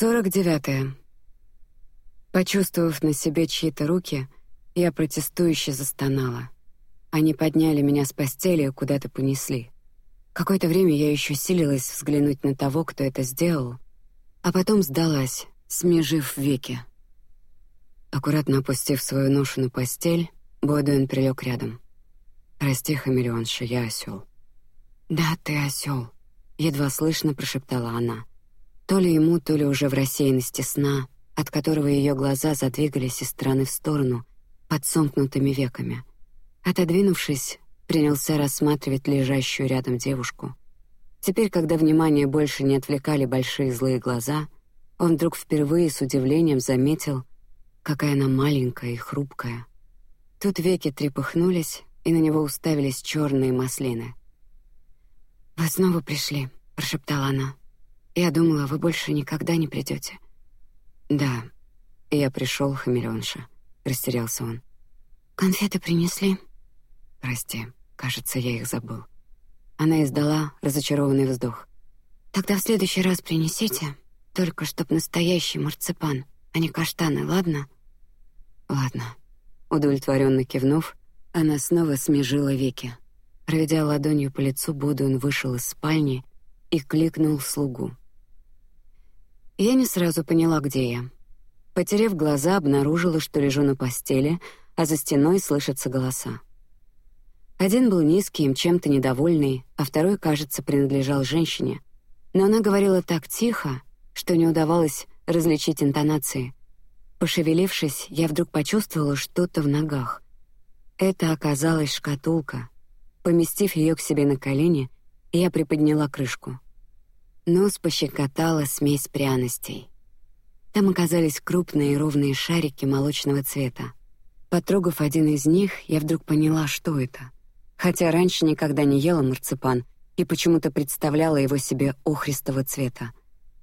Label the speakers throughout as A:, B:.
A: Сорок девятое. Почувствовав на себе чьи-то руки, я протестующе застонала. Они подняли меня с постели и куда-то понесли. Какое-то время я еще силилась взглянуть на того, кто это сделал, а потом сдалась, смежив веки. Аккуратно опустив свою ношу на постель, Бодуэн прилег рядом. Прости, хамелеонша, я осел. Да, ты осел. Едва слышно прошептала она. То ли ему, то ли уже в рассеянности сна, от которого ее глаза задвигались из стороны в сторону под сомкнутыми веками. Отодвинувшись, принялся рассматривать лежащую рядом девушку. Теперь, когда внимание больше не отвлекали большие злые глаза, он вдруг впервые с удивлением заметил, какая она маленькая и хрупкая. Тут веки трепыхнулись, и на него уставились черные маслины. Вы снова пришли, прошептала она. Я думала, вы больше никогда не придете. Да, я пришел, хамелеонша. Растерялся он. Конфеты принесли. Прости, кажется, я их забыл. Она издала разочарованный вздох. Тогда в следующий раз принесите, только чтоб настоящий марципан, а не каштаны, ладно? Ладно. Удовлетворенно кивнув, она снова смежила веки. Проведя ладонью по лицу, Будуин вышел из спальни и кликнул слугу. Я не сразу поняла, где я. Потерев глаза, обнаружила, что лежу на постели, а за стеной слышатся голоса. Один был низкий, чем-то недовольный, а второй, кажется, принадлежал женщине. Но она говорила так тихо, что не удавалось различить интонации. Пошевелившись, я вдруг почувствовала что-то в ногах. Это оказалась шкатулка. Поместив ее к себе на колени, я приподняла крышку. Нос пощекотала смесь пряностей. Там оказались крупные ровные шарики молочного цвета. Потрогав один из них, я вдруг поняла, что это. Хотя раньше никогда не ела марципан и почему-то представляла его себе охристого цвета.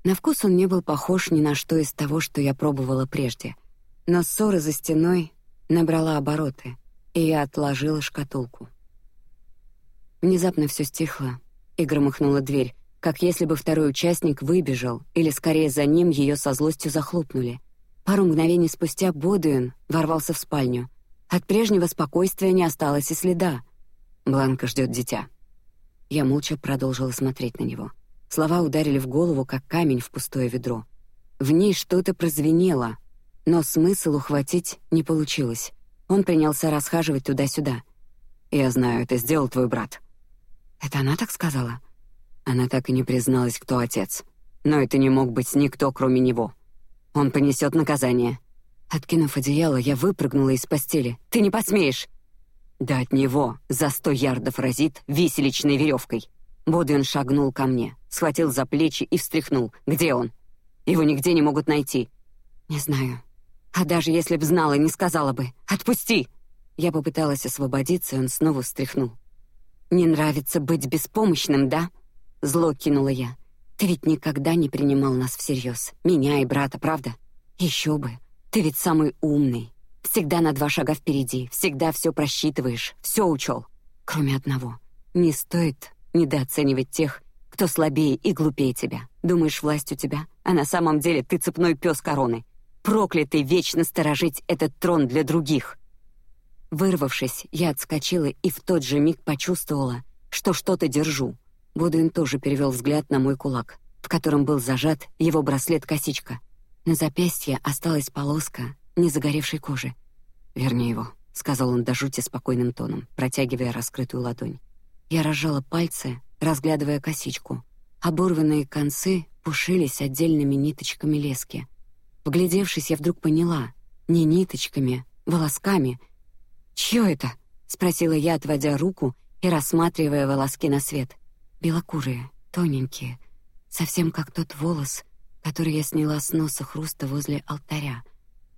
A: На вкус он не был похож ни на что из того, что я пробовала прежде. Но ссора за стеной набрала обороты, и я отложила шкатулку. Внезапно все стихло, и громыхнула дверь, как если бы второй участник выбежал, или скорее за ним ее со злостью захлопнули. Пару мгновений спустя Бодуин ворвался в спальню. От прежнего спокойствия не осталось и следа. Бланка ждет дитя. Я молча продолжила смотреть на него. Слова ударили в голову, как камень в пустое ведро. В ней что-то прозвенело, но смысл ухватить не получилось. Он принялся расхаживать туда-сюда. Я знаю, это сделал твой брат. Это она так сказала? Она так и не призналась, кто отец. Но это не мог быть никто, кроме него. Он понесет наказание. Откинув одеяло, я выпрыгнула из постели. Ты не посмеешь. Да от него за сто ярдов разит виселичной веревкой. Бодвин шагнул ко мне, схватил за плечи и встряхнул. Где он? Его нигде не могут найти. Не знаю. А даже если б знала, не сказала бы. Отпусти. Я попыталась освободиться, и он снова встряхнул. Не нравится быть беспомощным, да? Зло кинула я. Ты ведь никогда не принимал нас всерьез, меня и брата, правда? Еще бы. Ты ведь самый умный, всегда на два шага впереди, всегда все просчитываешь, все учел, кроме одного. Не стоит недооценивать тех, кто слабее и глупее тебя. Думаешь, власть у тебя, а на самом деле ты цепной пес короны, проклятый вечно сторожить этот трон для других. Вырвавшись, я отскочила и в тот же миг почувствовала, что что-то держу. Бодуин тоже перевел взгляд на мой кулак, в котором был зажат его браслет-косичка. На запястье осталась полоска незагоревшей кожи. Верни его, сказал он до жути спокойным тоном, протягивая раскрытую ладонь. Я разжала пальцы, разглядывая косичку. Оборванные концы пушились отдельными ниточками лески. Вглядевшись, я вдруг поняла: не ниточками, волосками. Чье это? спросила я, отводя руку и рассматривая волоски на свет белокурые, тоненькие, совсем как тот волос, который я сняла с носа хруста возле алтаря.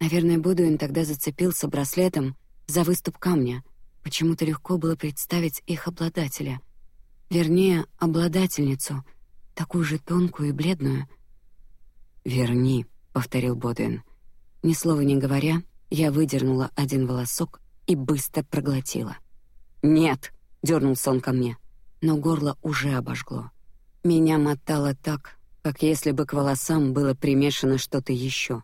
A: Наверное, Будуин тогда зацепился браслетом за выступ камня. Почему-то легко было представить их обладателя, вернее, обладательницу, такую же тонкую и бледную. Верни, повторил Бодуин. Ни слова не говоря, я выдернула один волосок и быстро проглотила. Нет, дернулся он ко мне но горло уже обожгло. Меня мотало так, как если бы к волосам было примешано что-то еще.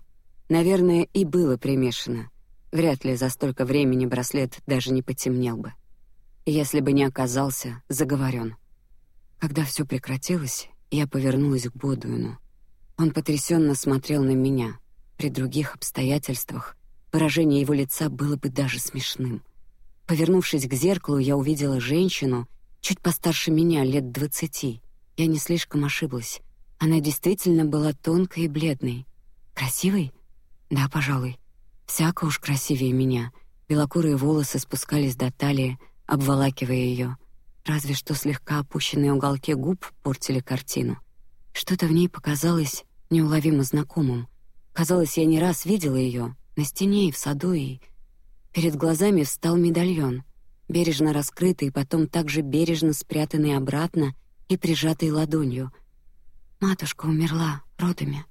A: Наверное, и было примешано. Вряд ли за столько времени браслет даже не потемнел бы. Если бы не оказался заговорен. Когда все прекратилось, я повернулась к Бодуину. Он потрясенно смотрел на меня. При других обстоятельствах выражение его лица было бы даже смешным. Повернувшись к зеркалу, я увидела женщину, чуть постарше меня, лет двадцати. Я не слишком ошиблась. Она действительно была тонкой и бледной. Красивой? Да, пожалуй. Всяко уж красивее меня. Белокурые волосы спускались до талии, обволакивая ее. Разве что слегка опущенные уголки губ портили картину. Что-то в ней показалось неуловимо знакомым. Казалось, я не раз видела ее на стене и в саду, и перед глазами встал медальон, бережно раскрытый, потом также бережно спрятанный обратно и прижатый ладонью. Матушка умерла родами.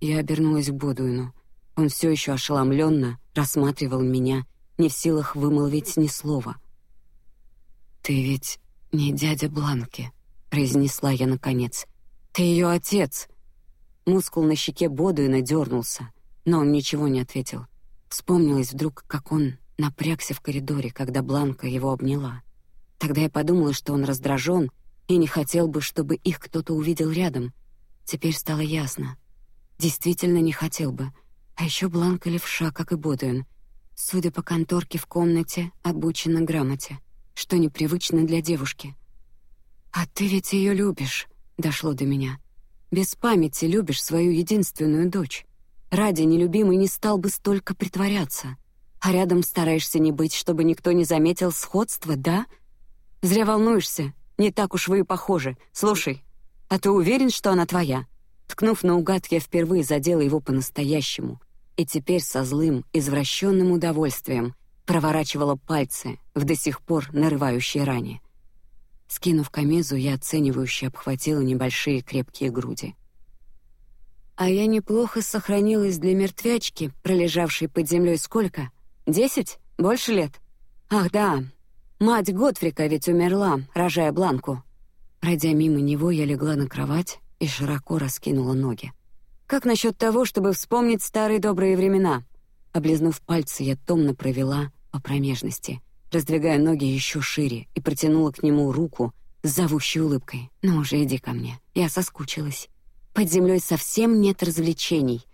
A: Я обернулась к Бодуину. Он все еще ошеломленно рассматривал меня, не в силах вымолвить ни слова. Ты ведь не дядя Бланки, произнесла я наконец. Ты ее отец. Мускул на щеке Бодуина дернулся, но он ничего не ответил. Вспомнилось вдруг, как он напрягся в коридоре, когда Бланка его обняла. Тогда я подумала, что он раздражен и не хотел бы, чтобы их кто-то увидел рядом. Теперь стало ясно. Действительно не хотел бы. А еще Бланка левша, как и Бодуин. Судя по конторке в комнате, обучена грамоте что непривычно для девушки. А ты ведь ее любишь, дошло до меня. Без памяти любишь свою единственную дочь. Ради нелюбимой не стал бы столько притворяться. А рядом стараешься не быть, чтобы никто не заметил сходства, да? Зря волнуешься. Не так уж вы и похожи. Слушай, а ты уверен, что она твоя? Ткнув наугад, я впервые задела его по-настоящему, и теперь со злым, извращенным удовольствием проворачивала пальцы в до сих пор нарывающей ране. Скинув камизу, я оценивающе обхватила небольшие крепкие груди. А я неплохо сохранилась для мертвячки, пролежавшей под землей сколько? Десять? Больше лет? Ах да, мать Готфрика ведь умерла, рожая Бланку. Пройдя мимо него, я легла на кровать и широко раскинула ноги. Как насчет того, чтобы вспомнить старые добрые времена? Облизнув пальцы, я томно провела по промежности, раздвигая ноги еще шире, и протянула к нему руку с зовущей улыбкой. «Ну уже иди ко мне, я соскучилась. Под землей совсем нет развлечений».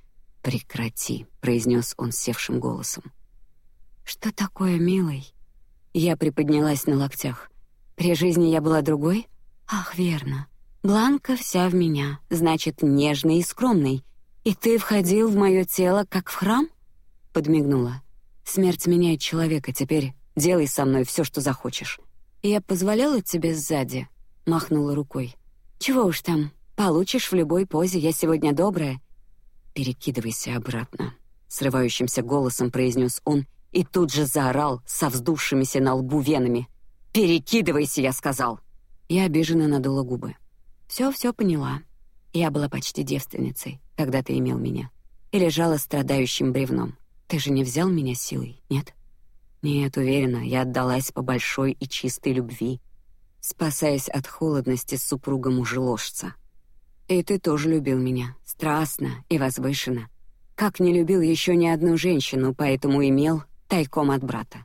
A: «Прекрати», — произнес он севшим голосом. «Что такое, милый?» Я приподнялась на локтях. «При жизни я была другой?» «Ах, верно. Бланка вся в меня, значит, нежный и скромный. И ты входил в мое тело, как в храм?» подмигнула. Смерть меняет человека. Теперь делай со мной все, что захочешь. Я позволяла тебе сзади, махнула рукой. Чего уж там, получишь в любой позе. Я сегодня добрая. Перекидывайся обратно, срывающимся голосом произнес он и тут же заорал со вздувшимися на лбу венами. Перекидывайся, я сказал. Я обиженно надула губы. Все, все поняла. Я была почти девственницей, когда ты имел меня, и лежала страдающим бревном. Ты же не взял меня силой, нет? Нет, уверена, я отдалась по большой и чистой любви, спасаясь от холодности супруга мужеложца. И ты тоже любил меня, страстно и возвышенно, как не любил еще ни одну женщину, поэтому имел тайком от брата.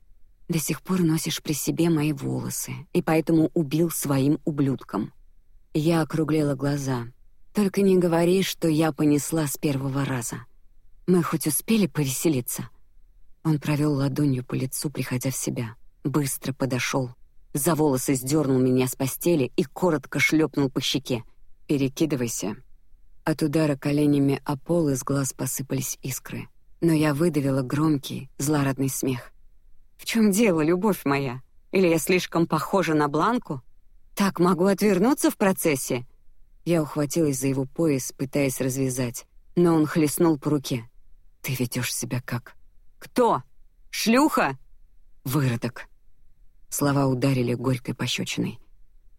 A: До сих пор носишь при себе мои волосы, и поэтому убил своим ублюдком. Я округлила глаза. Только не говори, что я понесла с первого раза. Мы хоть успели повеселиться. Он провел ладонью по лицу, приходя в себя. Быстро подошел, за волосы сдернул меня с постели и коротко шлепнул по щеке. Перекидывайся. От удара коленями о пол из глаз посыпались искры, но я выдавила громкий, злорадный смех. В чем дело, любовь моя? Или я слишком похожа на Бланку? Так могу отвернуться в процессе. Я ухватилась за его пояс, пытаясь развязать, но он хлестнул по руке. Ты ведешь себя как... Кто? Шлюха? Выродок. Слова ударили горькой пощечиной.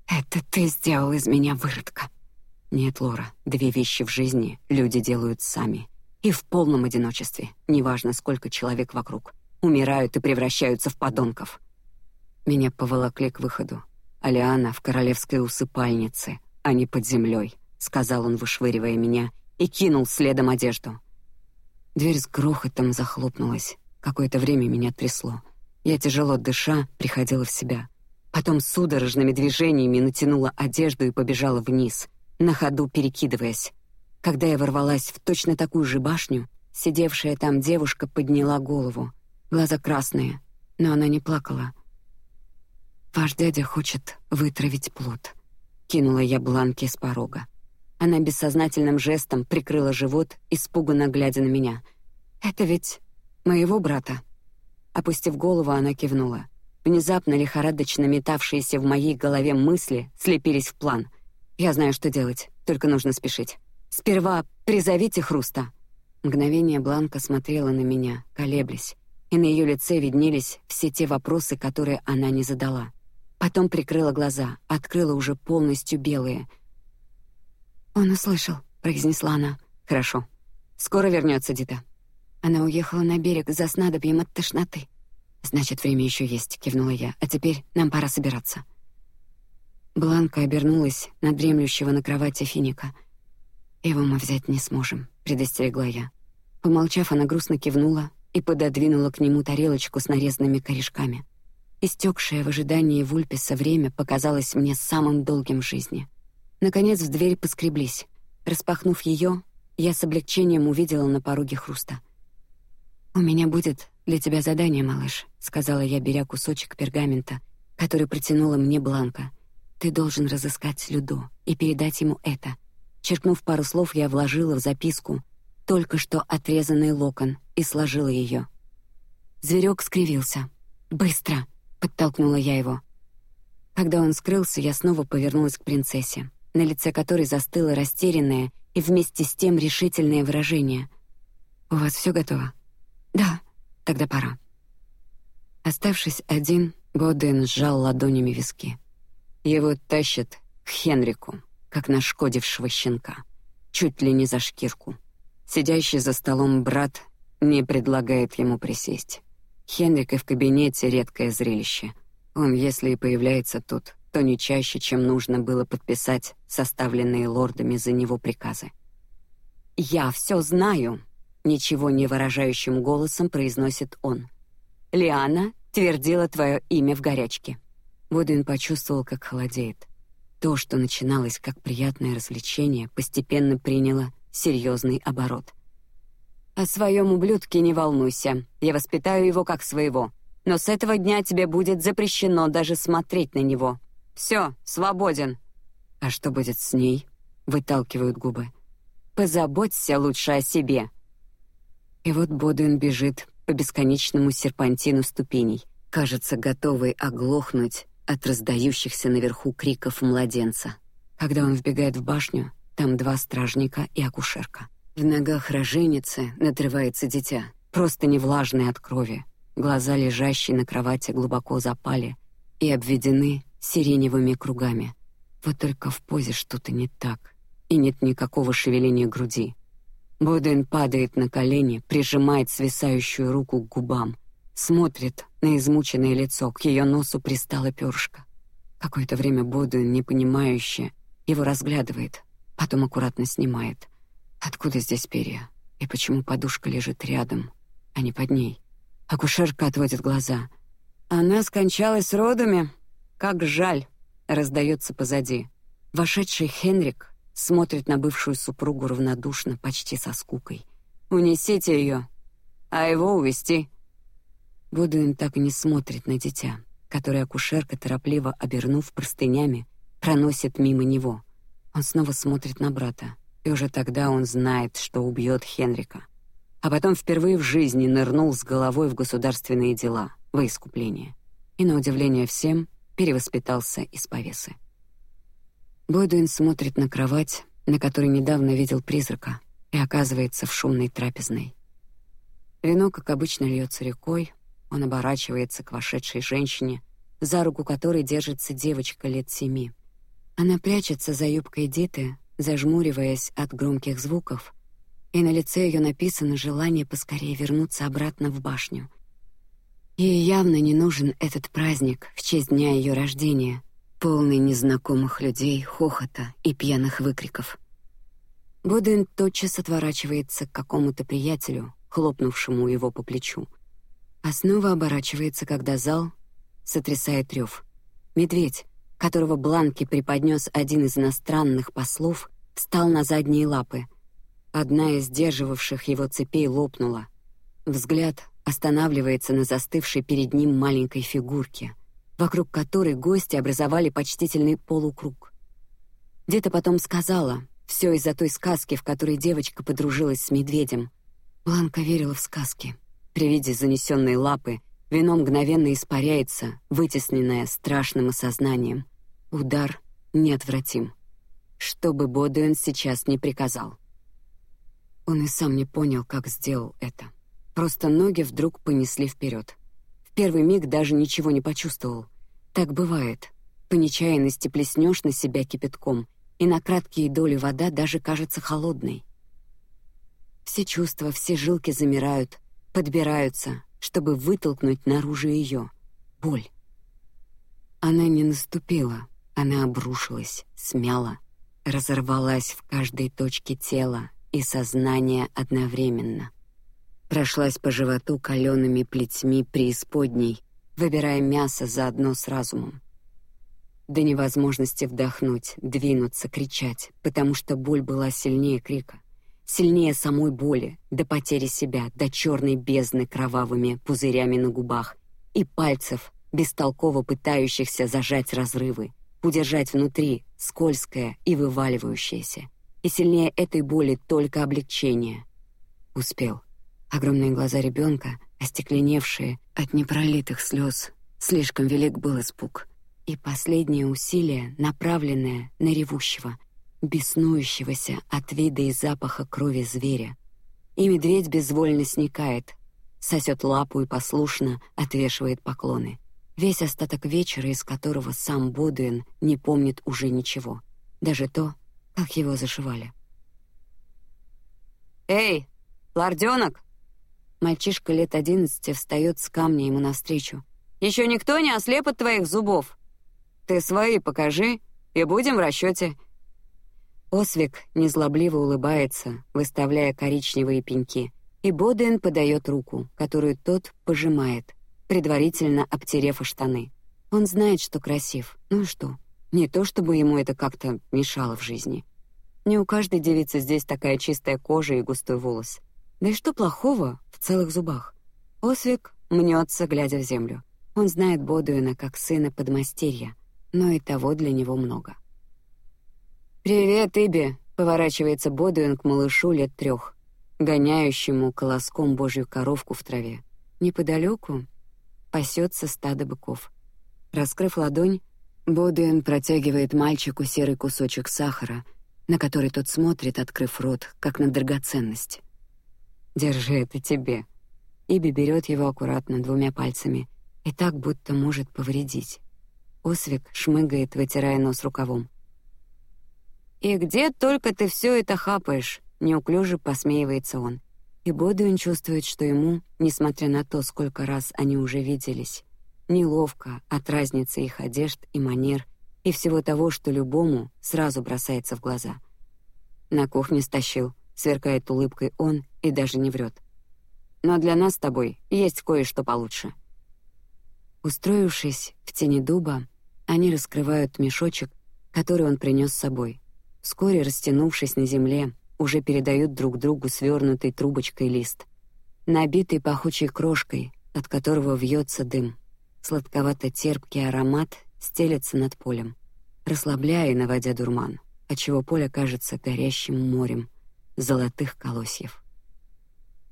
A: Это ты сделал из меня выродка. Нет, Лора, две вещи в жизни люди делают сами. И в полном одиночестве, неважно сколько человек вокруг. Умирают и превращаются в подонков. Меня поволокли к выходу. Алиана в королевской усыпальнице, а не под землей. сказал он, вышвыривая меня, и кинул следом одежду. Дверь с грохотом захлопнулась. Какое-то время меня трясло. Я тяжело дыша приходила в себя. Потом судорожными движениями натянула одежду и побежала вниз, на ходу перекидываясь. Когда я ворвалась в точно такую же башню, сидевшая там девушка подняла голову, глаза красные, но она не плакала. Ваш дядя хочет вытравить плод. Кинула я бланки с порога. Она бессознательным жестом прикрыла живот, испуганно глядя на меня. Это ведь моего брата. Опустив голову, она кивнула. Внезапно лихорадочно метавшиеся в моей голове мысли слепились в план. Я знаю, что делать, только нужно спешить. Сперва призовите Хруста. Мгновение Бланка смотрела на меня, колеблясь, и на ее лице виднелись все те вопросы, которые она не задала. Потом прикрыла глаза, открыла уже полностью белые. Он услышал, произнесла она. Хорошо. Скоро вернется Дита. Она уехала на берег за снадобьем от тошноты. Значит, время еще есть, кивнула я. А теперь нам пора собираться. Бланка обернулась на дремлющего на кровати Финика. Его мы взять не сможем, предостерегла я. Помолчав, она грустно кивнула и пододвинула к нему тарелочку с нарезанными корешками. Истекшее в ожидании Вульписа время показалось мне самым долгим в жизни. Наконец в дверь поскреблись. Распахнув ее, я с облегчением увидела на пороге хруста. У меня будет для тебя задание, малыш, сказала я, беря кусочек пергамента, который протянула мне Бланка. Ты должен разыскать Людо и передать ему это. Черкнув пару слов, я вложила в записку только что отрезанный локон и сложила ее. Зверек скривился. Быстро, подтолкнула я его. Когда он скрылся, я снова повернулась к принцессе, на лице которой застыло растерянное и вместе с тем решительное выражение. У вас все готово? Да. Тогда пора. Оставшись один, Боден сжал ладонями виски. Его тащат к Хенрику, как нашкодившего щенка, чуть ли не за шкирку. Сидящий за столом брат не предлагает ему присесть. Хенрик и в кабинете редкое зрелище. Он, если и появляется тут, то не чаще, чем нужно было подписать составленные лордами за него приказы. Я все знаю, ничего не выражающим голосом произносит он. Лиана твердила твое имя в горячке. Водин почувствовал, как холодеет. То, что начиналось как приятное развлечение, постепенно приняло серьезный оборот. О своем ублюдке не волнуйся, я воспитаю его как своего. Но с этого дня тебе будет запрещено даже смотреть на него. Все, свободен. А что будет с ней? Выталкивают губы. Позаботься лучше о себе. И вот Бодуин бежит по бесконечному серпантину ступеней, кажется, готовый оглохнуть от раздающихся наверху криков младенца. Когда он вбегает в башню, там два стражника и акушерка. В ногах роженицы надрывается дитя, просто не влажное от крови. Глаза, лежащие на кровати, глубоко запали и обведены сиреневыми кругами. Вот только в позе что-то не так, и нет никакого шевеления груди. Боден падает на колени, прижимает свисающую руку к губам, смотрит на измученное лицо, к ее носу пристала перышко. Какое-то время Боден, непонимающе, его разглядывает, потом аккуратно снимает. Откуда здесь перья? И почему подушка лежит рядом, а не под ней? Акушерка отводит глаза. Она скончалась родами. Как жаль, раздается позади. Вошедший Хенрик смотрит на бывшую супругу равнодушно, почти со скукой. Унесите ее, а его увести. Бодуин так и не смотрит на дитя, которое акушерка торопливо обернув простынями проносит мимо него. Он снова смотрит на брата, и уже тогда он знает, что убьет Хенрика. А потом впервые в жизни нырнул с головой в государственные дела во искупление. И на удивление всем перевоспитался из повесы. Бойдуин смотрит на кровать, на которой недавно видел призрака, и оказывается в шумной трапезной. Вино, как обычно, льется рекой. Он оборачивается к вошедшей женщине, за руку которой держится девочка лет семи. Она прячется за юбкой Диты, зажмуриваясь от громких звуков, и на лице ее написано желание поскорее вернуться обратно в башню. Ей явно не нужен этот праздник в честь дня ее рождения, полный незнакомых людей, хохота и пьяных выкриков. Боден тотчас отворачивается к какому-то приятелю, хлопнувшему его по плечу, а снова оборачивается, когда зал сотрясает рев. Медведь, которого Бланки преподнес один из иностранных послов, встал на задние лапы. Одна из сдерживавших его цепей лопнула. Взгляд останавливается на застывшей перед ним маленькой фигурке, вокруг которой гости образовали почтительный полукруг. Где-то потом сказала, все из-за той сказки, в которой девочка подружилась с медведем. Бланка верила в сказки. При виде занесенной лапы вино мгновенно испаряется, вытесненное страшным осознанием. Удар неотвратим. Что бы Бодуэн сейчас не приказал. Он и сам не понял, как сделал это. Просто ноги вдруг понесли вперед. В первый миг даже ничего не почувствовал. Так бывает. По нечаянности плеснешь на себя кипятком, и на краткие доли вода даже кажется холодной. Все чувства, все жилки замирают, подбираются, чтобы вытолкнуть наружу ее боль. Она не наступила, она обрушилась, смяла, разорвалась в каждой точке тела и сознания одновременно. Прошлась по животу калеными плетьми преисподней, выбирая мясо заодно с разумом до невозможности вдохнуть, двинуться, кричать, потому что боль была сильнее крика, сильнее самой боли, до потери себя, до черной бездны кровавыми пузырями на губах и пальцев, бестолково пытающихся зажать разрывы, удержать внутри скользкое и вываливающееся. И сильнее этой боли только облегчение. Успел. Огромные глаза ребенка, остекленевшие от непролитых слез, слишком велик был испуг и последнее усилие, направленное на ревущего, беснующегося от вида и запаха крови зверя. И медведь безвольно сникает, сосет лапу и послушно отвешивает поклоны. Весь остаток вечера, из которого сам Бодуин не помнит уже ничего, даже то, как его зашивали. Эй, лорденок! Мальчишка лет одиннадцати встает с камня ему навстречу. Еще никто не ослеп от твоих зубов. Ты свои покажи, и будем в расчете. Освик незлобливо улыбается, выставляя коричневые пеньки, и Боден подает руку, которую тот пожимает, предварительно обтерев о штаны. Он знает, что красив. Ну и что? Не то, чтобы ему это как-то мешало в жизни. Не у каждой девицы здесь такая чистая кожа и густой волос. Да и что плохого в целых зубах? Освик мнется, глядя в землю. Он знает Бодуина как сына подмастерья, но и того для него много. Привет, Иби, поворачивается Бодуин к малышу лет трех, гоняющему колоском божью коровку в траве. Неподалеку пасется стадо быков. Раскрыв ладонь, Бодуин протягивает мальчику серый кусочек сахара, на который тот смотрит, открыв рот, как на драгоценность. Держи это тебе. Иби берет его аккуратно двумя пальцами и так будто может повредить. Освик шмыгает, вытирая нос рукавом. И где только ты все это хапаешь? Неуклюже посмеивается он. И Бодуин чувствует, что ему, несмотря на то, сколько раз они уже виделись, неловко от разницы их одежд и манер и всего того, что любому сразу бросается в глаза. На кухне стащил, сверкает улыбкой он и даже не врет. Но для нас с тобой есть кое-что получше. Устроившись в тени дуба, они раскрывают мешочек, который он принес с собой. Вскоре, растянувшись на земле, уже передают друг другу свернутый трубочкой лист, набитый пахучей крошкой, от которого вьется дым. Сладковато-терпкий аромат стелется над полем, расслабляя и наводя дурман, отчего поле кажется горящим морем золотых колосьев.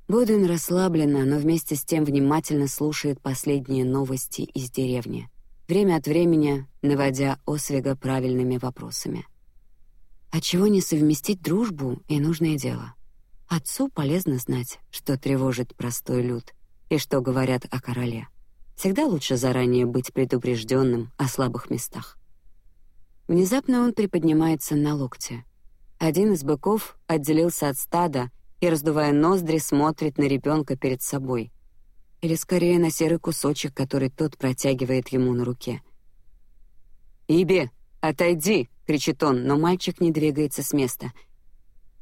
A: Бодуин расслабленно, но вместе с тем внимательно слушает последние новости из деревни время от времени наводя Освега правильными вопросами. А чего не совместить дружбу и нужное дело? Отцу полезно знать, что тревожит простой люд и что говорят о короле. Всегда лучше заранее быть предупрежденным о слабых местах. Внезапно он приподнимается на локте. Один из быков отделился от стада и, раздувая ноздри, смотрит на ребенка перед собой — или скорее на серый кусочек, который тот протягивает ему на руке. «Иби, отойди!» — кричит он, но мальчик не двигается с места.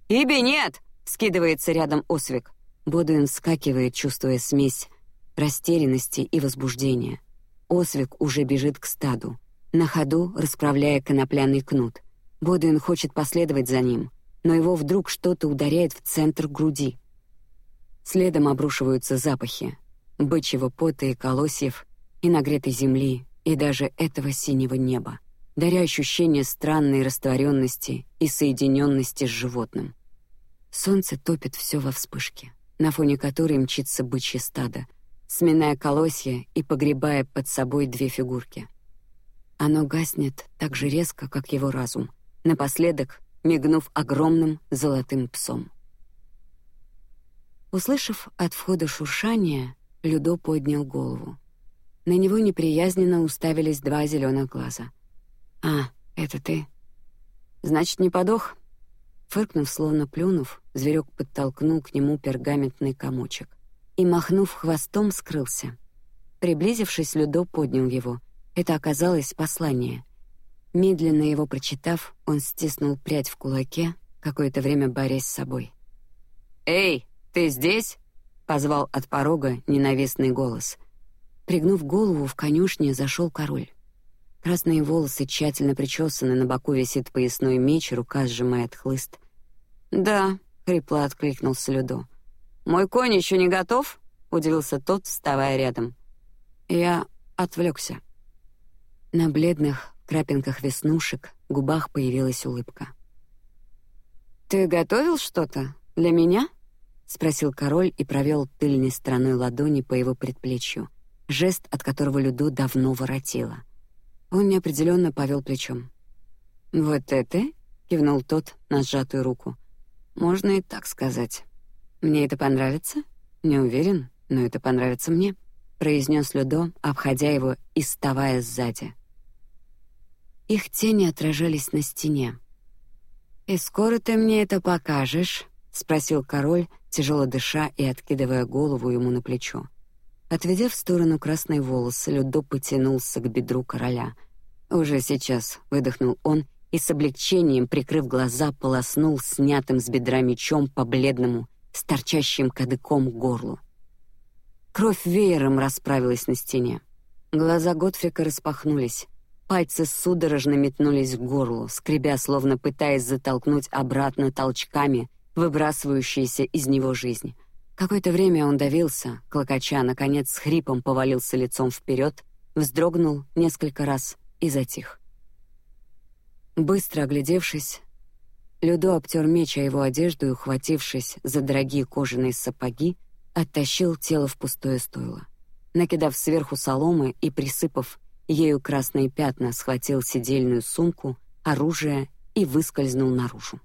A: «Иби нет!» — скидывается рядом Освик. Бодуин вскакивает, чувствуя смесь растерянности и возбуждения. Освик уже бежит к стаду, на ходу расправляя конопляный кнут. Бодуин хочет последовать за ним, но его вдруг что-то ударяет в центр груди. Следом обрушиваются запахи бычьего пота и колосьев, и нагретой земли, и даже этого синего неба, даря ощущение странной растворенности и соединенности с животным. Солнце топит все во вспышке, на фоне которой мчится бычье стадо, сминая колосья и погребая под собой две фигурки. Оно гаснет так же резко, как его разум, напоследок мигнув огромным золотым псом. Услышав от входа шуршание, Людо поднял голову. На него неприязненно уставились два зеленых глаза. А, это ты? Значит, не подох? Фыркнув, словно плюнув, зверек подтолкнул к нему пергаментный комочек и, махнув хвостом, скрылся. Приблизившись, Людо поднял его. Это оказалось послание. Медленно его прочитав, он стиснул прядь в кулаке, какое-то время борясь с собой. «Эй, ты здесь?» — позвал от порога ненавистный голос. Пригнув голову, в конюшне зашел король. Красные волосы тщательно причесаны, на боку висит поясной меч, рука сжимает хлыст. «Да», — хрипло откликнулся Людо. «Мой конь еще не готов?» — удивился тот, вставая рядом. Я отвлекся. На бледных крапинках веснушек губах появилась улыбка. «Ты готовил что-то для меня?» — спросил король и провел тыльной стороной ладони по его предплечью, жест, от которого Люду давно воротило. Он неопределенно повел плечом. «Вот это?» — кивнул тот на сжатую руку. «Можно и так сказать. Мне это понравится? Не уверен, но это понравится мне», — произнес Людо, обходя его и вставая сзади. Их тени отражались на стене. «И скоро ты мне это покажешь?» — спросил король, тяжело дыша и откидывая голову ему на плечо. Отведя в сторону красные волосы, Людо потянулся к бедру короля. Уже сейчас, выдохнул он и с облегчением, прикрыв глаза, полоснул снятым с бедра мечом по бледному, с торчащим кадыком горлу. Кровь веером расправилась на стене. Глаза Готфрика распахнулись, пальцы судорожно метнулись к горлу, скребя, словно пытаясь затолкнуть обратно толчками выбрасывающиеся из него жизнь. Какое-то время он давился, клокоча, наконец с хрипом повалился лицом вперед, вздрогнул несколько раз и затих. Быстро оглядевшись, Людо обтер меч о его одежду и, ухватившись за дорогие кожаные сапоги, оттащил тело в пустое стойло. Накидав сверху соломы и присыпав ею красные пятна, схватил сидельную сумку, оружие и выскользнул наружу.